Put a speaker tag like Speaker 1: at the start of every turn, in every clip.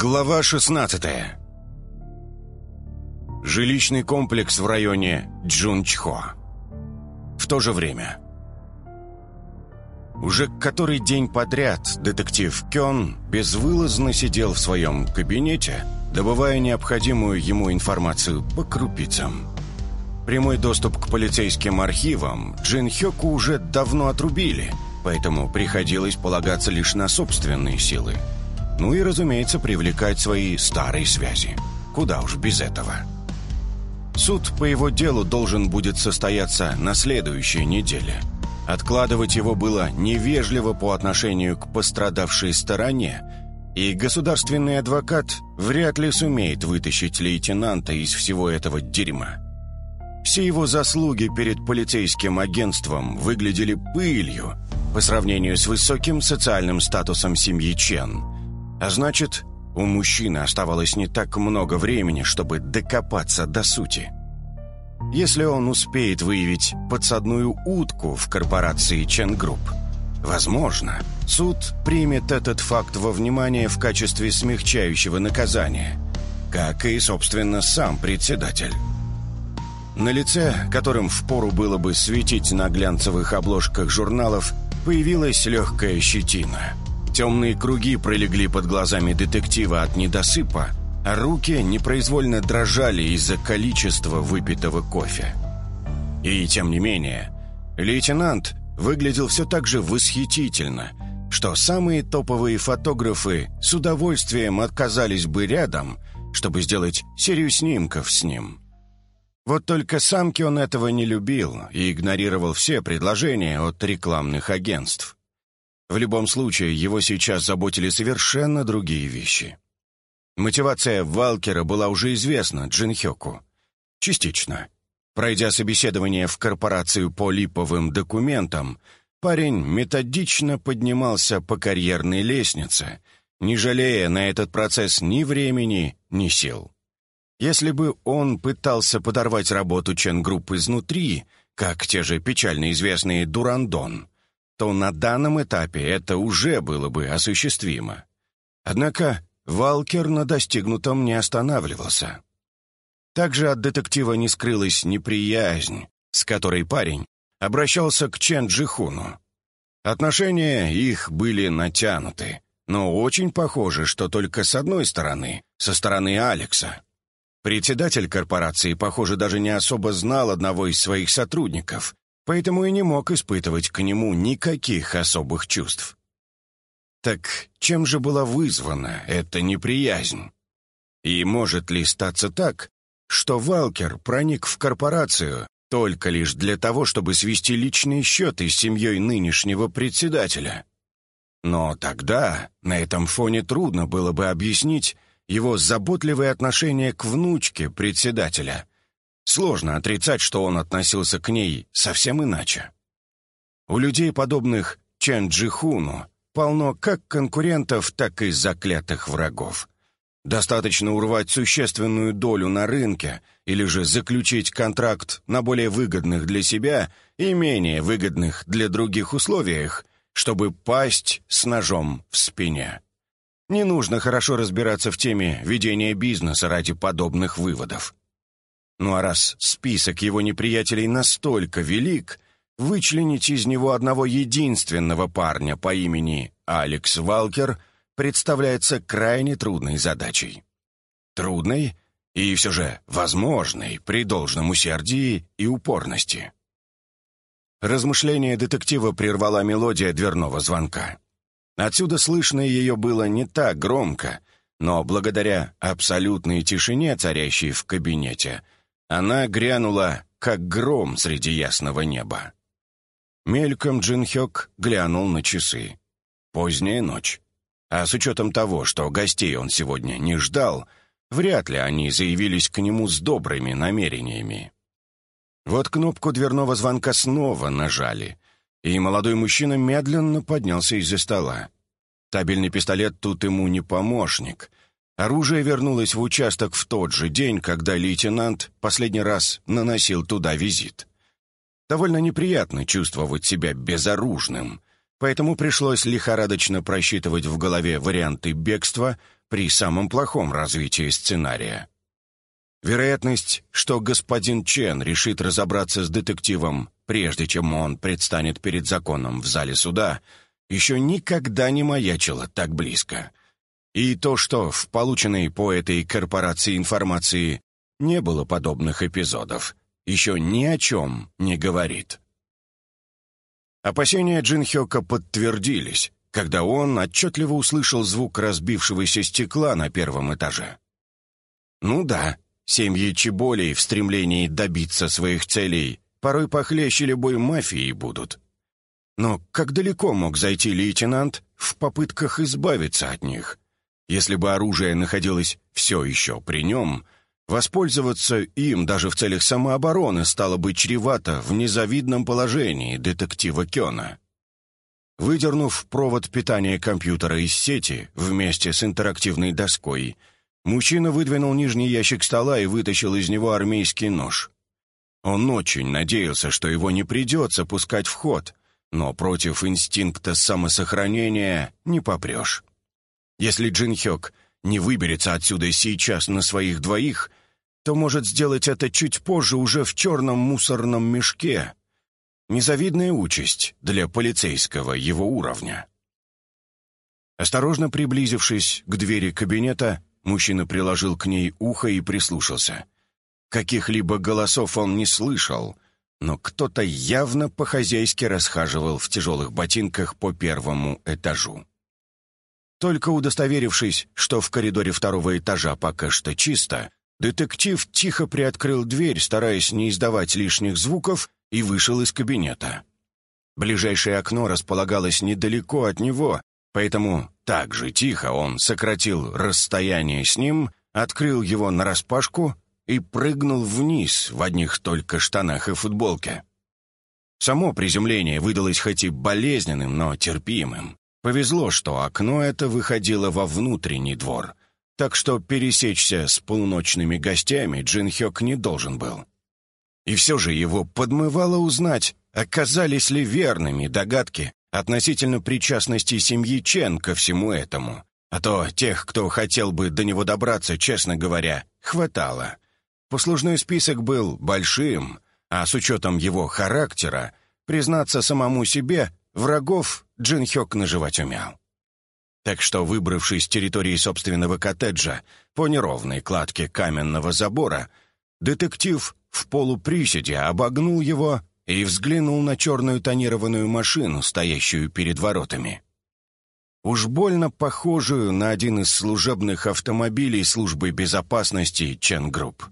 Speaker 1: Глава 16 Жилищный комплекс в районе Джунчхо. В то же время. Уже который день подряд детектив Кён безвылазно сидел в своем кабинете, добывая необходимую ему информацию по крупицам. Прямой доступ к полицейским архивам Джин Хёку уже давно отрубили, поэтому приходилось полагаться лишь на собственные силы. Ну и, разумеется, привлекать свои старые связи. Куда уж без этого. Суд по его делу должен будет состояться на следующей неделе. Откладывать его было невежливо по отношению к пострадавшей стороне, и государственный адвокат вряд ли сумеет вытащить лейтенанта из всего этого дерьма. Все его заслуги перед полицейским агентством выглядели пылью по сравнению с высоким социальным статусом семьи Чен. А значит, у мужчины оставалось не так много времени, чтобы докопаться до сути. Если он успеет выявить подсадную утку в корпорации Чен Групп, возможно, суд примет этот факт во внимание в качестве смягчающего наказания, как и, собственно, сам председатель. На лице, которым впору было бы светить на глянцевых обложках журналов, появилась легкая щетина. Темные круги пролегли под глазами детектива от недосыпа, а руки непроизвольно дрожали из-за количества выпитого кофе. И тем не менее, лейтенант выглядел все так же восхитительно, что самые топовые фотографы с удовольствием отказались бы рядом, чтобы сделать серию снимков с ним. Вот только самки он этого не любил и игнорировал все предложения от рекламных агентств. В любом случае, его сейчас заботили совершенно другие вещи. Мотивация Валкера была уже известна Джинхёку. Частично. Пройдя собеседование в корпорацию по липовым документам, парень методично поднимался по карьерной лестнице, не жалея на этот процесс ни времени, ни сил. Если бы он пытался подорвать работу Чен-групп изнутри, как те же печально известные «Дурандон», то на данном этапе это уже было бы осуществимо. Однако Валкер на достигнутом не останавливался. Также от детектива не скрылась неприязнь, с которой парень обращался к Чен Джихуну. Отношения их были натянуты, но очень похоже, что только с одной стороны, со стороны Алекса. Председатель корпорации, похоже, даже не особо знал одного из своих сотрудников, поэтому и не мог испытывать к нему никаких особых чувств. Так чем же была вызвана эта неприязнь? И может ли статься так, что Валкер проник в корпорацию только лишь для того, чтобы свести личные счеты с семьей нынешнего председателя? Но тогда на этом фоне трудно было бы объяснить его заботливое отношение к внучке председателя, Сложно отрицать, что он относился к ней совсем иначе. У людей, подобных Чен Джихуну, полно как конкурентов, так и заклятых врагов. Достаточно урвать существенную долю на рынке или же заключить контракт на более выгодных для себя и менее выгодных для других условиях, чтобы пасть с ножом в спине. Не нужно хорошо разбираться в теме ведения бизнеса ради подобных выводов. Ну а раз список его неприятелей настолько велик, вычленить из него одного единственного парня по имени Алекс Валкер представляется крайне трудной задачей. Трудной и все же возможной при должном усердии и упорности. Размышление детектива прервала мелодия дверного звонка. Отсюда слышно ее было не так громко, но благодаря абсолютной тишине, царящей в кабинете, она грянула, как гром среди ясного неба. Мельком Джин Хёк глянул на часы. Поздняя ночь. А с учетом того, что гостей он сегодня не ждал, вряд ли они заявились к нему с добрыми намерениями. Вот кнопку дверного звонка снова нажали, и молодой мужчина медленно поднялся из-за стола. Табельный пистолет тут ему не помощник, Оружие вернулось в участок в тот же день, когда лейтенант последний раз наносил туда визит. Довольно неприятно чувствовать себя безоружным, поэтому пришлось лихорадочно просчитывать в голове варианты бегства, при самом плохом развитии сценария. Вероятность, что господин Чен решит разобраться с детективом, прежде чем он предстанет перед законом в зале суда, еще никогда не маячила так близко. И то, что в полученной по этой корпорации информации не было подобных эпизодов, еще ни о чем не говорит. Опасения Джин Хёка подтвердились, когда он отчетливо услышал звук разбившегося стекла на первом этаже. Ну да, семьи Чеболей в стремлении добиться своих целей порой похлеще любой мафии будут. Но как далеко мог зайти лейтенант в попытках избавиться от них? Если бы оружие находилось все еще при нем, воспользоваться им даже в целях самообороны стало бы чревато в незавидном положении детектива Кёна. Выдернув провод питания компьютера из сети вместе с интерактивной доской, мужчина выдвинул нижний ящик стола и вытащил из него армейский нож. Он очень надеялся, что его не придется пускать в ход, но против инстинкта самосохранения не попрешь. Если Джин Хёк не выберется отсюда сейчас на своих двоих, то может сделать это чуть позже уже в черном мусорном мешке, Незавидная участь для полицейского его уровня. Осторожно приблизившись к двери кабинета, мужчина приложил к ней ухо и прислушался. Каких-либо голосов он не слышал, но кто-то явно по-хозяйски расхаживал в тяжелых ботинках по первому этажу. Только удостоверившись, что в коридоре второго этажа пока что чисто, детектив тихо приоткрыл дверь, стараясь не издавать лишних звуков, и вышел из кабинета. Ближайшее окно располагалось недалеко от него, поэтому так же тихо он сократил расстояние с ним, открыл его нараспашку и прыгнул вниз в одних только штанах и футболке. Само приземление выдалось хоть и болезненным, но терпимым. Повезло, что окно это выходило во внутренний двор, так что пересечься с полуночными гостями Джин Хёк не должен был. И все же его подмывало узнать, оказались ли верными догадки относительно причастности семьи Чен ко всему этому. А то тех, кто хотел бы до него добраться, честно говоря, хватало. Послужной список был большим, а с учетом его характера, признаться самому себе, врагов Джин Хёк наживать умел. Так что, выбравшись с территории собственного коттеджа по неровной кладке каменного забора, детектив в полуприседе обогнул его и взглянул на черную тонированную машину, стоящую перед воротами. Уж больно похожую на один из служебных автомобилей службы безопасности Ченгрупп.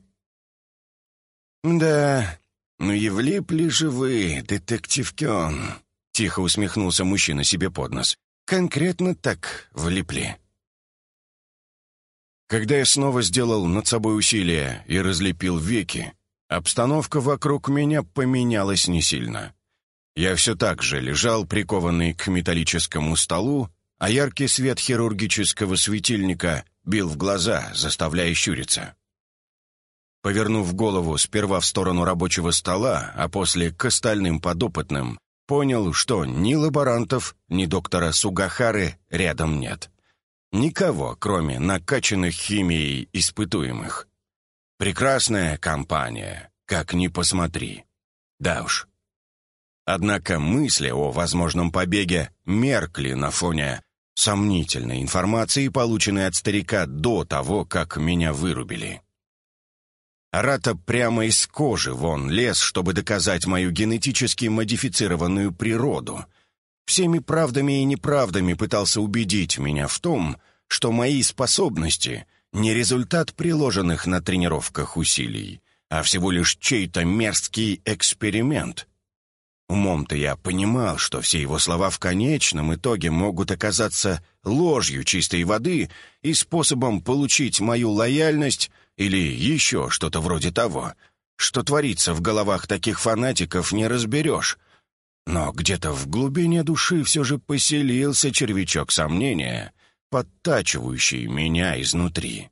Speaker 1: «Да, ну и влипли же вы, детектив Кён», — тихо усмехнулся мужчина себе под нос. «Конкретно так влипли». Когда я снова сделал над собой усилие и разлепил веки, Обстановка вокруг меня поменялась не сильно. Я все так же лежал, прикованный к металлическому столу, а яркий свет хирургического светильника бил в глаза, заставляя щуриться. Повернув голову сперва в сторону рабочего стола, а после к остальным подопытным, понял, что ни лаборантов, ни доктора Сугахары рядом нет. Никого, кроме накачанных химией испытуемых. Прекрасная компания, как ни посмотри. Да уж. Однако мысли о возможном побеге меркли на фоне сомнительной информации, полученной от старика до того, как меня вырубили. Рата прямо из кожи вон лез, чтобы доказать мою генетически модифицированную природу. Всеми правдами и неправдами пытался убедить меня в том, что мои способности не результат приложенных на тренировках усилий, а всего лишь чей-то мерзкий эксперимент. Умом-то я понимал, что все его слова в конечном итоге могут оказаться ложью чистой воды и способом получить мою лояльность или еще что-то вроде того. Что творится в головах таких фанатиков, не разберешь. Но где-то в глубине души все же поселился червячок сомнения, подтачивающий меня изнутри.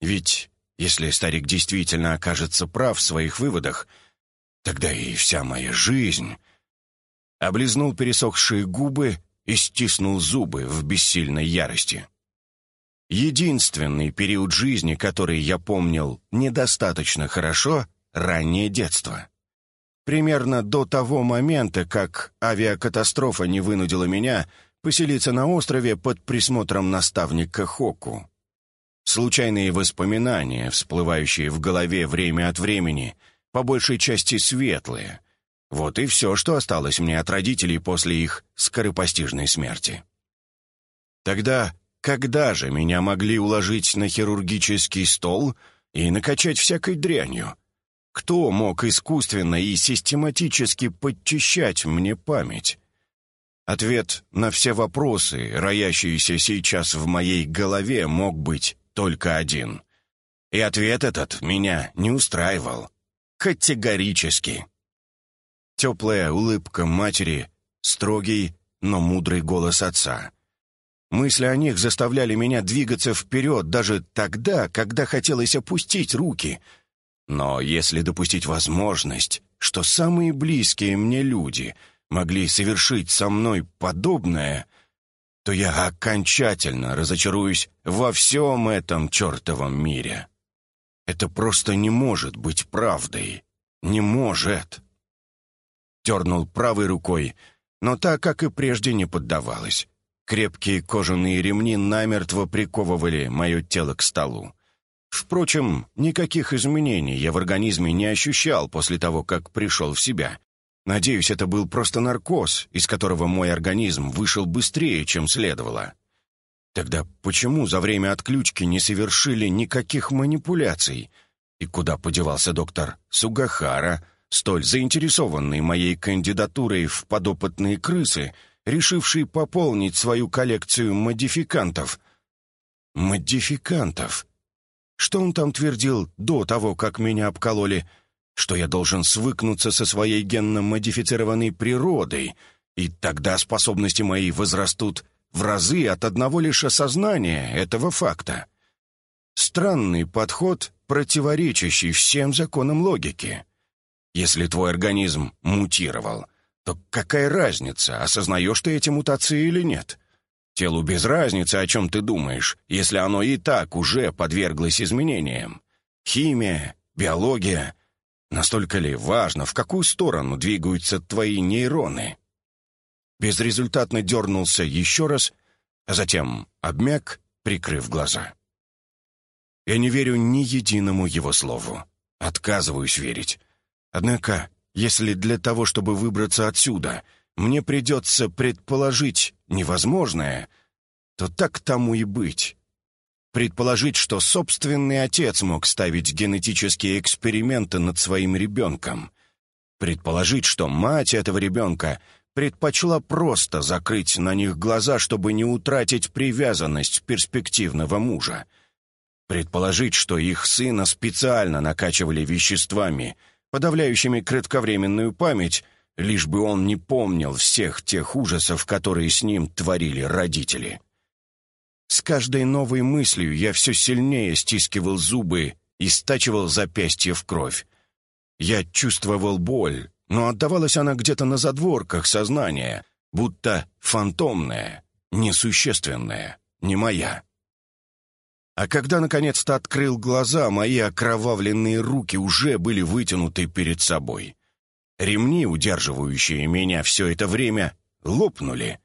Speaker 1: Ведь если старик действительно окажется прав в своих выводах, тогда и вся моя жизнь... Облизнул пересохшие губы и стиснул зубы в бессильной ярости. Единственный период жизни, который я помнил недостаточно хорошо — раннее детство. Примерно до того момента, как авиакатастрофа не вынудила меня поселиться на острове под присмотром наставника Хоку. Случайные воспоминания, всплывающие в голове время от времени, по большей части светлые. Вот и все, что осталось мне от родителей после их скоропостижной смерти. Тогда когда же меня могли уложить на хирургический стол и накачать всякой дрянью? Кто мог искусственно и систематически подчищать мне память? Ответ на все вопросы, роящиеся сейчас в моей голове, мог быть только один. И ответ этот меня не устраивал. Категорически. Теплая улыбка матери, строгий, но мудрый голос отца. Мысли о них заставляли меня двигаться вперед даже тогда, когда хотелось опустить руки. Но если допустить возможность, что самые близкие мне люди могли совершить со мной подобное, то я окончательно разочаруюсь во всем этом чертовом мире. Это просто не может быть правдой. Не может. Дернул правой рукой, но так, как и прежде, не поддавалась. Крепкие кожаные ремни намертво приковывали мое тело к столу. Впрочем, никаких изменений я в организме не ощущал после того, как пришел в себя. Надеюсь, это был просто наркоз, из которого мой организм вышел быстрее, чем следовало. Тогда почему за время отключки не совершили никаких манипуляций? И куда подевался доктор Сугахара, столь заинтересованный моей кандидатурой в подопытные крысы — решивший пополнить свою коллекцию модификантов. Модификантов? Что он там твердил до того, как меня обкололи? Что я должен свыкнуться со своей генно-модифицированной природой, и тогда способности мои возрастут в разы от одного лишь осознания этого факта. Странный подход, противоречащий всем законам логики. Если твой организм мутировал — то какая разница, осознаешь ты эти мутации или нет? Телу без разницы, о чем ты думаешь, если оно и так уже подверглось изменениям. Химия, биология. Настолько ли важно, в какую сторону двигаются твои нейроны? Безрезультатно дернулся еще раз, а затем обмяк, прикрыв глаза. Я не верю ни единому его слову. Отказываюсь верить. Однако если для того, чтобы выбраться отсюда, мне придется предположить невозможное, то так тому и быть. Предположить, что собственный отец мог ставить генетические эксперименты над своим ребенком. Предположить, что мать этого ребенка предпочла просто закрыть на них глаза, чтобы не утратить привязанность перспективного мужа. Предположить, что их сына специально накачивали веществами — подавляющими кратковременную память, лишь бы он не помнил всех тех ужасов, которые с ним творили родители. С каждой новой мыслью я все сильнее стискивал зубы и стачивал запястье в кровь. Я чувствовал боль, но отдавалась она где-то на задворках сознания, будто фантомная, несущественная, не моя. А когда наконец-то открыл глаза, мои окровавленные руки уже были вытянуты перед собой. Ремни, удерживающие меня все это время, лопнули,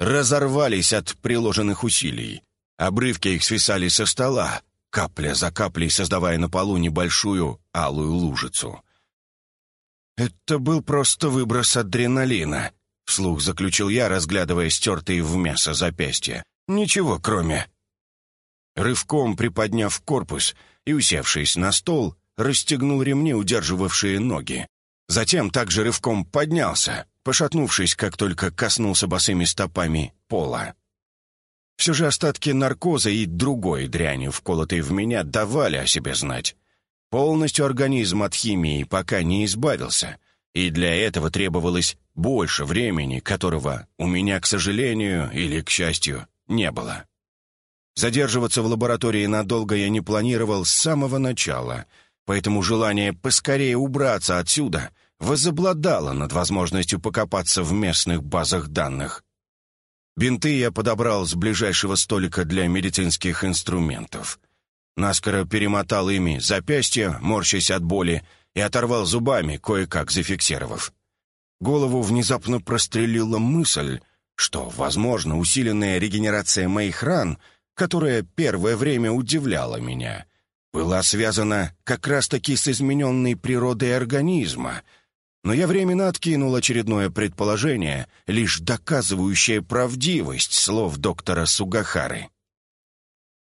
Speaker 1: разорвались от приложенных усилий. Обрывки их свисали со стола, капля за каплей создавая на полу небольшую алую лужицу. «Это был просто выброс адреналина», — вслух заключил я, разглядывая стертые в мясо запястья. «Ничего, кроме...» Рывком приподняв корпус и, усевшись на стол, расстегнул ремни, удерживавшие ноги. Затем также рывком поднялся, пошатнувшись, как только коснулся босыми стопами пола. Все же остатки наркоза и другой дряни, вколотой в меня, давали о себе знать. Полностью организм от химии пока не избавился, и для этого требовалось больше времени, которого у меня, к сожалению или к счастью, не было. Задерживаться в лаборатории надолго я не планировал с самого начала, поэтому желание поскорее убраться отсюда возобладало над возможностью покопаться в местных базах данных. Бинты я подобрал с ближайшего столика для медицинских инструментов. Наскоро перемотал ими запястье, морщась от боли, и оторвал зубами, кое-как зафиксировав. Голову внезапно прострелила мысль, что, возможно, усиленная регенерация моих ран, которая первое время удивляла меня, была связана как раз-таки с измененной природой организма — но я временно откинул очередное предположение, лишь доказывающее правдивость слов доктора Сугахары.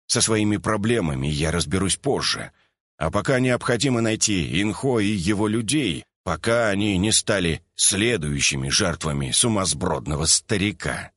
Speaker 1: Со своими проблемами я разберусь позже, а пока необходимо найти Инхо и его людей, пока они не стали следующими жертвами сумасбродного старика.